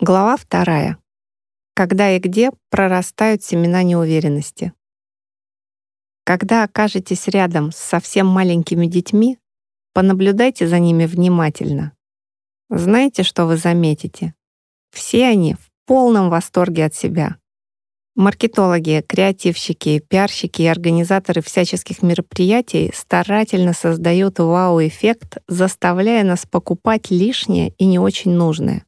Глава вторая. Когда и где прорастают семена неуверенности. Когда окажетесь рядом с совсем маленькими детьми, понаблюдайте за ними внимательно. Знаете, что вы заметите? Все они в полном восторге от себя. Маркетологи, креативщики, пиарщики и организаторы всяческих мероприятий старательно создают вау-эффект, заставляя нас покупать лишнее и не очень нужное.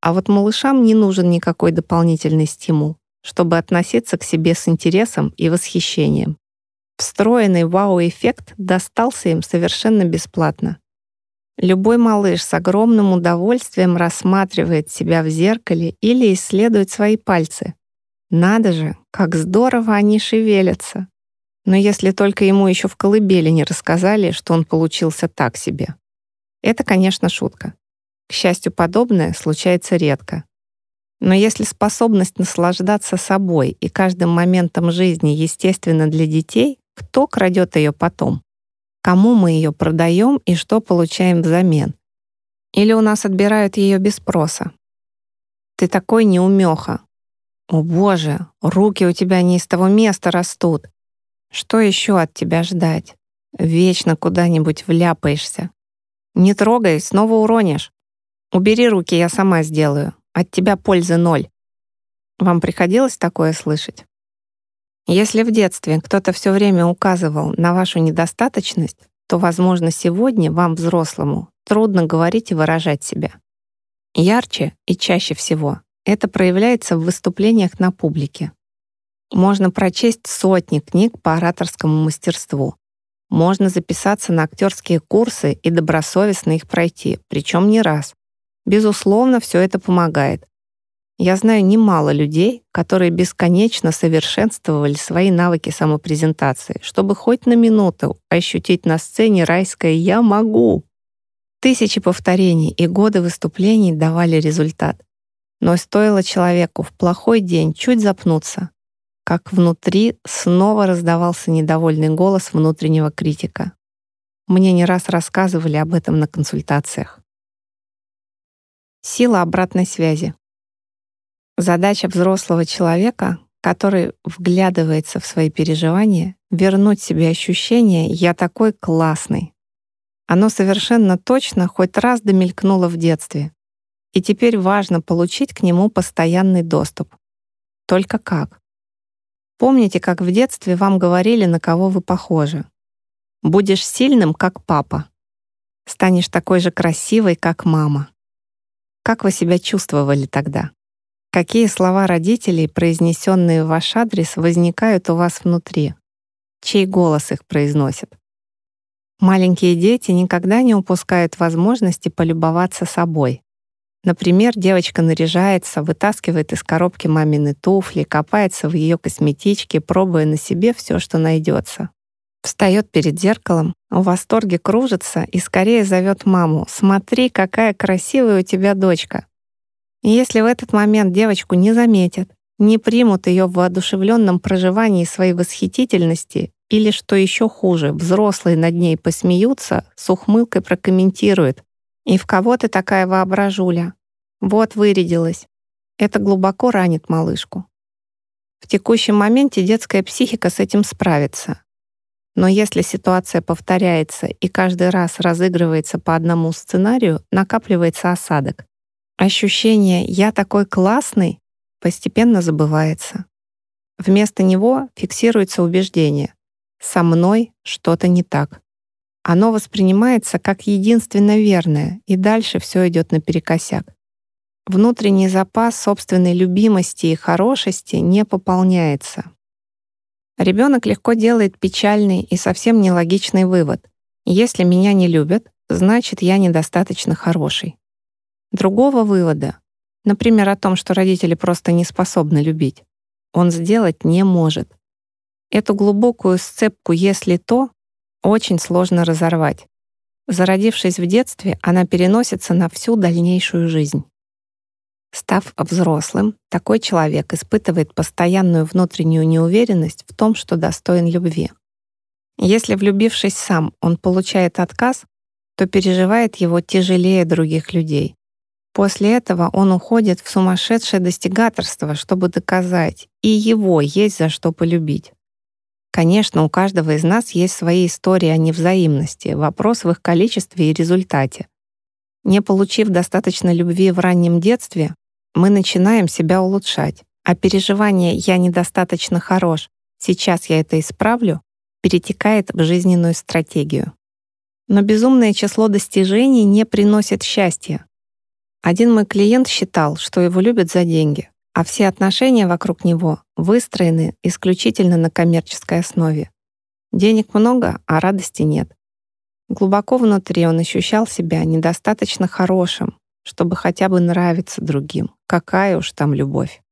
А вот малышам не нужен никакой дополнительный стимул, чтобы относиться к себе с интересом и восхищением. Встроенный вау-эффект достался им совершенно бесплатно. Любой малыш с огромным удовольствием рассматривает себя в зеркале или исследует свои пальцы. Надо же, как здорово они шевелятся. Но если только ему еще в колыбели не рассказали, что он получился так себе. Это, конечно, шутка. К счастью, подобное случается редко. Но если способность наслаждаться собой и каждым моментом жизни естественна для детей, кто крадет ее потом? Кому мы ее продаем и что получаем взамен? Или у нас отбирают ее без спроса? Ты такой неумеха. О боже, руки у тебя не из того места растут. Что еще от тебя ждать? Вечно куда-нибудь вляпаешься. Не трогай, снова уронишь. Убери руки, я сама сделаю. От тебя пользы ноль. Вам приходилось такое слышать? Если в детстве кто-то все время указывал на вашу недостаточность, то, возможно, сегодня вам, взрослому, трудно говорить и выражать себя. Ярче и чаще всего это проявляется в выступлениях на публике. Можно прочесть сотни книг по ораторскому мастерству. Можно записаться на актерские курсы и добросовестно их пройти, причем не раз. Безусловно, все это помогает. Я знаю немало людей, которые бесконечно совершенствовали свои навыки самопрезентации, чтобы хоть на минуту ощутить на сцене райское «я могу». Тысячи повторений и годы выступлений давали результат. Но стоило человеку в плохой день чуть запнуться, как внутри снова раздавался недовольный голос внутреннего критика. Мне не раз рассказывали об этом на консультациях. Сила обратной связи. Задача взрослого человека, который вглядывается в свои переживания, вернуть себе ощущение «я такой классный». Оно совершенно точно хоть раз домелькнуло в детстве. И теперь важно получить к нему постоянный доступ. Только как? Помните, как в детстве вам говорили, на кого вы похожи? Будешь сильным, как папа. Станешь такой же красивой, как мама. Как вы себя чувствовали тогда? Какие слова родителей, произнесенные в ваш адрес, возникают у вас внутри? Чей голос их произносит? Маленькие дети никогда не упускают возможности полюбоваться собой. Например, девочка наряжается, вытаскивает из коробки мамины туфли, копается в ее косметичке, пробуя на себе все, что найдется. Встает перед зеркалом, в восторге кружится и скорее зовет маму «Смотри, какая красивая у тебя дочка!». И если в этот момент девочку не заметят, не примут ее в воодушевленном проживании своей восхитительности или, что еще хуже, взрослые над ней посмеются, с ухмылкой прокомментируют «И в кого ты такая воображуля? Вот вырядилась». Это глубоко ранит малышку. В текущем моменте детская психика с этим справится, но если ситуация повторяется и каждый раз разыгрывается по одному сценарию, накапливается осадок. Ощущение «я такой классный» постепенно забывается. Вместо него фиксируется убеждение «со мной что-то не так». Оно воспринимается как единственно верное, и дальше все идет наперекосяк. Внутренний запас собственной любимости и хорошести не пополняется. Ребенок легко делает печальный и совсем нелогичный вывод. Если меня не любят, значит, я недостаточно хороший. Другого вывода, например, о том, что родители просто не способны любить, он сделать не может. Эту глубокую сцепку «если то» очень сложно разорвать. Зародившись в детстве, она переносится на всю дальнейшую жизнь. Став взрослым, такой человек испытывает постоянную внутреннюю неуверенность в том, что достоин любви. Если, влюбившись сам, он получает отказ, то переживает его тяжелее других людей. После этого он уходит в сумасшедшее достигаторство, чтобы доказать, и его есть за что полюбить. Конечно, у каждого из нас есть свои истории о невзаимности, вопрос в их количестве и результате. Не получив достаточно любви в раннем детстве, мы начинаем себя улучшать, а переживание «я недостаточно хорош», «сейчас я это исправлю» перетекает в жизненную стратегию. Но безумное число достижений не приносит счастья. Один мой клиент считал, что его любят за деньги, а все отношения вокруг него выстроены исключительно на коммерческой основе. Денег много, а радости нет. Глубоко внутри он ощущал себя недостаточно хорошим, чтобы хотя бы нравиться другим. Какая уж там любовь.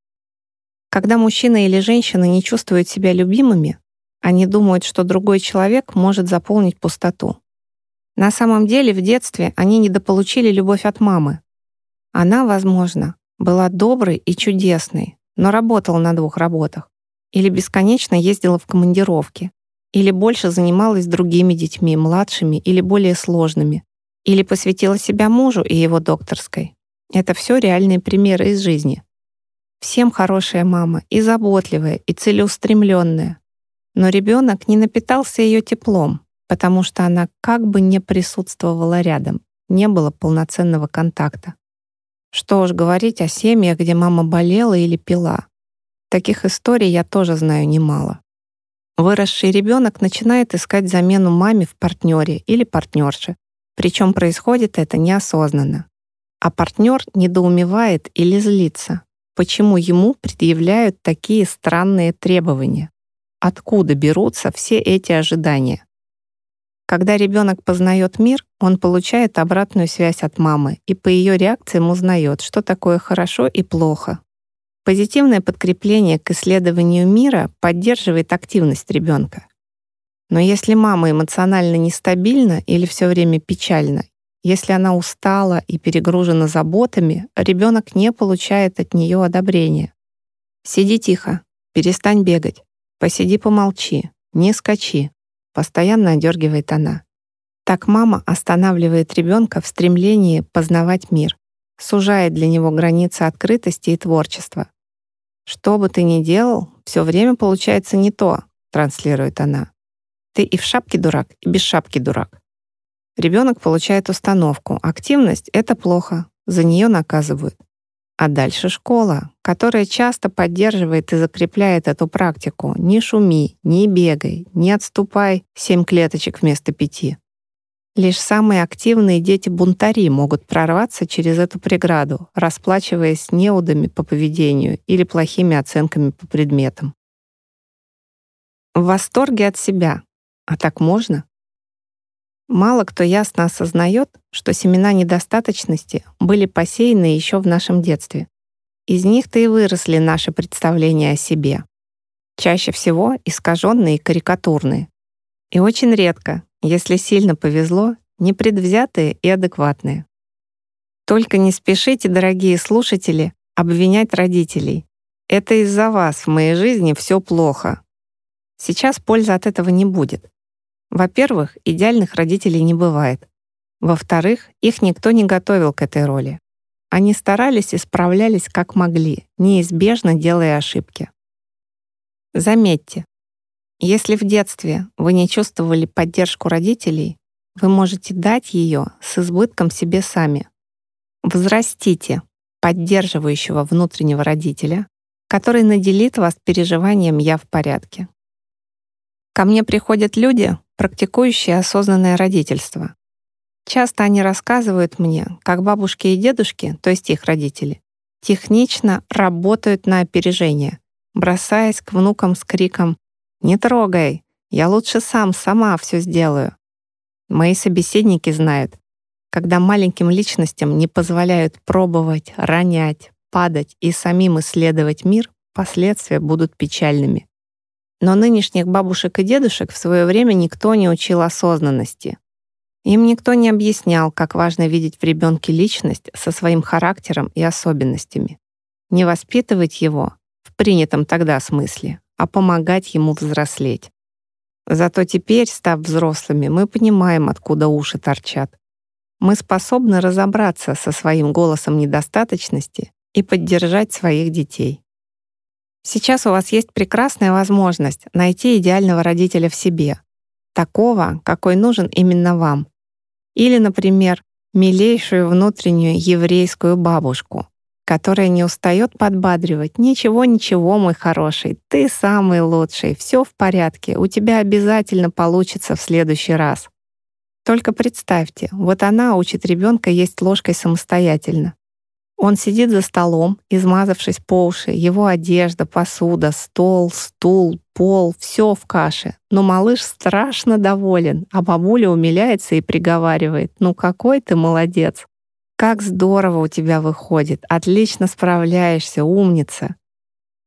Когда мужчина или женщина не чувствуют себя любимыми, они думают, что другой человек может заполнить пустоту. На самом деле в детстве они недополучили любовь от мамы. Она, возможно, была доброй и чудесной, но работала на двух работах. Или бесконечно ездила в командировки. Или больше занималась другими детьми, младшими или более сложными. Или посвятила себя мужу и его докторской. Это все реальные примеры из жизни. Всем хорошая мама, и заботливая, и целеустремленная. Но ребенок не напитался ее теплом, потому что она как бы не присутствовала рядом, не было полноценного контакта. Что уж говорить о семьях, где мама болела или пила. Таких историй я тоже знаю немало. Выросший ребенок начинает искать замену маме в партнере или партнерше, причем происходит это неосознанно. А партнер недоумевает или злится, почему ему предъявляют такие странные требования. Откуда берутся все эти ожидания? Когда ребенок познает мир, он получает обратную связь от мамы и по ее реакциям узнает, что такое хорошо и плохо. Позитивное подкрепление к исследованию мира поддерживает активность ребенка. Но если мама эмоционально нестабильна или все время печальна, если она устала и перегружена заботами, ребенок не получает от нее одобрения. Сиди тихо, перестань бегать, посиди помолчи, не скачи, Постоянно одергивает она. Так мама останавливает ребенка в стремлении познавать мир, сужает для него границы открытости и творчества. «Что бы ты ни делал, все время получается не то», транслирует она. «Ты и в шапке дурак, и без шапки дурак». Ребенок получает установку. Активность — это плохо, за нее наказывают. А дальше школа, которая часто поддерживает и закрепляет эту практику. Не шуми, не бегай, не отступай семь клеточек вместо пяти. Лишь самые активные дети-бунтари могут прорваться через эту преграду, расплачиваясь неудами по поведению или плохими оценками по предметам. В восторге от себя. А так можно? Мало кто ясно осознает, что семена недостаточности были посеяны еще в нашем детстве. Из них-то и выросли наши представления о себе. Чаще всего искаженные и карикатурные. И очень редко, если сильно повезло, непредвзятые и адекватные. Только не спешите, дорогие слушатели, обвинять родителей. Это из-за вас в моей жизни все плохо. Сейчас пользы от этого не будет. Во-первых, идеальных родителей не бывает. Во-вторых, их никто не готовил к этой роли. Они старались и справлялись как могли, неизбежно делая ошибки. Заметьте, если в детстве вы не чувствовали поддержку родителей, вы можете дать ее с избытком себе сами. Взрастите поддерживающего внутреннего родителя, который наделит вас переживанием «я в порядке». Ко мне приходят люди, практикующие осознанное родительство. Часто они рассказывают мне, как бабушки и дедушки, то есть их родители, технично работают на опережение, бросаясь к внукам с криком «Не трогай! Я лучше сам, сама все сделаю!» Мои собеседники знают, когда маленьким личностям не позволяют пробовать, ронять, падать и самим исследовать мир, последствия будут печальными. Но нынешних бабушек и дедушек в свое время никто не учил осознанности. Им никто не объяснял, как важно видеть в ребенке личность со своим характером и особенностями. Не воспитывать его в принятом тогда смысле, а помогать ему взрослеть. Зато теперь, став взрослыми, мы понимаем, откуда уши торчат. мы способны разобраться со своим голосом недостаточности и поддержать своих детей. Сейчас у вас есть прекрасная возможность найти идеального родителя в себе, такого, какой нужен именно вам. Или, например, милейшую внутреннюю еврейскую бабушку, которая не устает подбадривать. «Ничего, ничего, мой хороший, ты самый лучший, все в порядке, у тебя обязательно получится в следующий раз». Только представьте, вот она учит ребенка есть ложкой самостоятельно. Он сидит за столом, измазавшись по уши, его одежда, посуда, стол, стул, пол, все в каше. Но малыш страшно доволен, а бабуля умиляется и приговаривает, «Ну какой ты молодец! Как здорово у тебя выходит! Отлично справляешься, умница!»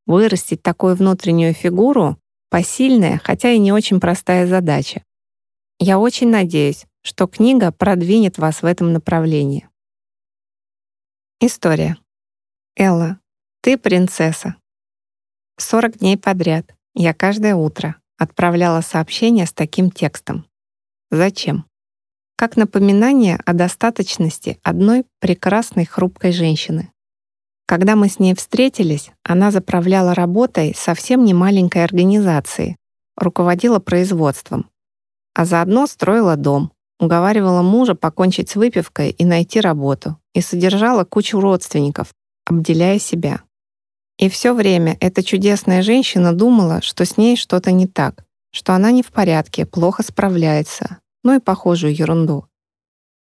Вырастить такую внутреннюю фигуру — посильная, хотя и не очень простая задача. Я очень надеюсь, что книга продвинет вас в этом направлении. История. Элла, ты принцесса. 40 дней подряд я каждое утро отправляла сообщение с таким текстом. Зачем? Как напоминание о достаточности одной прекрасной хрупкой женщины. Когда мы с ней встретились, она заправляла работой совсем не маленькой организации, руководила производством, а заодно строила дом, уговаривала мужа покончить с выпивкой и найти работу, и содержала кучу родственников, обделяя себя. И все время эта чудесная женщина думала, что с ней что-то не так, что она не в порядке, плохо справляется, ну и похожую ерунду.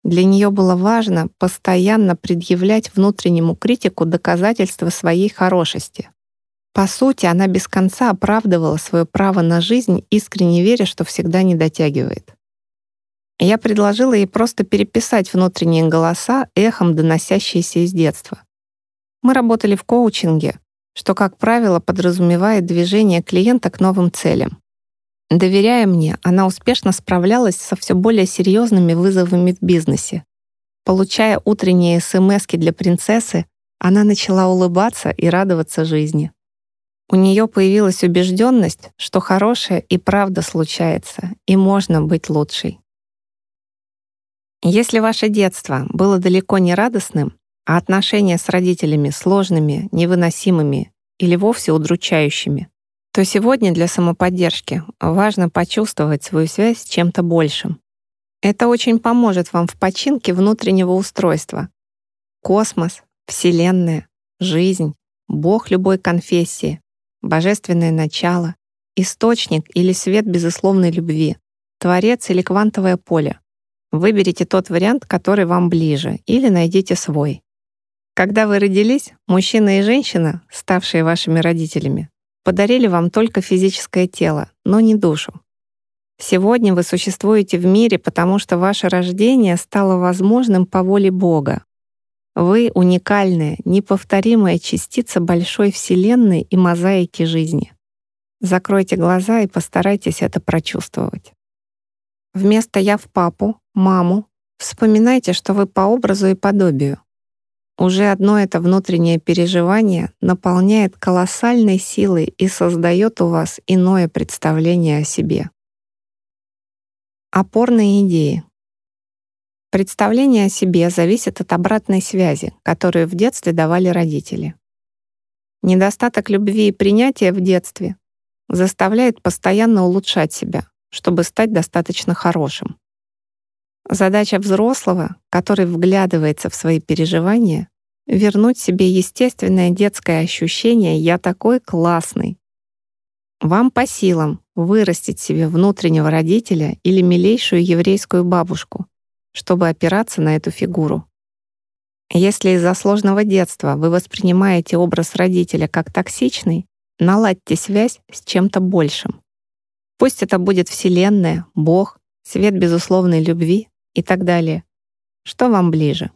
Для нее было важно постоянно предъявлять внутреннему критику доказательства своей хорошести. По сути, она без конца оправдывала свое право на жизнь, искренне веря, что всегда не дотягивает. Я предложила ей просто переписать внутренние голоса, эхом доносящиеся из детства. Мы работали в коучинге, что, как правило, подразумевает движение клиента к новым целям. Доверяя мне, она успешно справлялась со все более серьезными вызовами в бизнесе. Получая утренние смс для принцессы, она начала улыбаться и радоваться жизни. У нее появилась убежденность, что хорошее и правда случается, и можно быть лучшей. Если ваше детство было далеко не радостным, а отношения с родителями сложными, невыносимыми или вовсе удручающими, то сегодня для самоподдержки важно почувствовать свою связь с чем-то большим. Это очень поможет вам в починке внутреннего устройства. Космос, Вселенная, жизнь, Бог любой конфессии, божественное начало, источник или свет безусловной любви, Творец или квантовое поле. Выберите тот вариант, который вам ближе, или найдите свой. Когда вы родились, мужчина и женщина, ставшие вашими родителями, подарили вам только физическое тело, но не душу. Сегодня вы существуете в мире, потому что ваше рождение стало возможным по воле Бога. Вы — уникальная, неповторимая частица большой Вселенной и мозаики жизни. Закройте глаза и постарайтесь это прочувствовать. Вместо «я в папу», «маму» вспоминайте, что вы по образу и подобию. Уже одно это внутреннее переживание наполняет колоссальной силой и создает у вас иное представление о себе. Опорные идеи. Представление о себе зависит от обратной связи, которую в детстве давали родители. Недостаток любви и принятия в детстве заставляет постоянно улучшать себя, чтобы стать достаточно хорошим. Задача взрослого, который вглядывается в свои переживания, вернуть себе естественное детское ощущение «я такой классный». Вам по силам вырастить себе внутреннего родителя или милейшую еврейскую бабушку, чтобы опираться на эту фигуру. Если из-за сложного детства вы воспринимаете образ родителя как токсичный, наладьте связь с чем-то большим. Пусть это будет Вселенная, Бог, свет безусловной любви и так далее. Что вам ближе?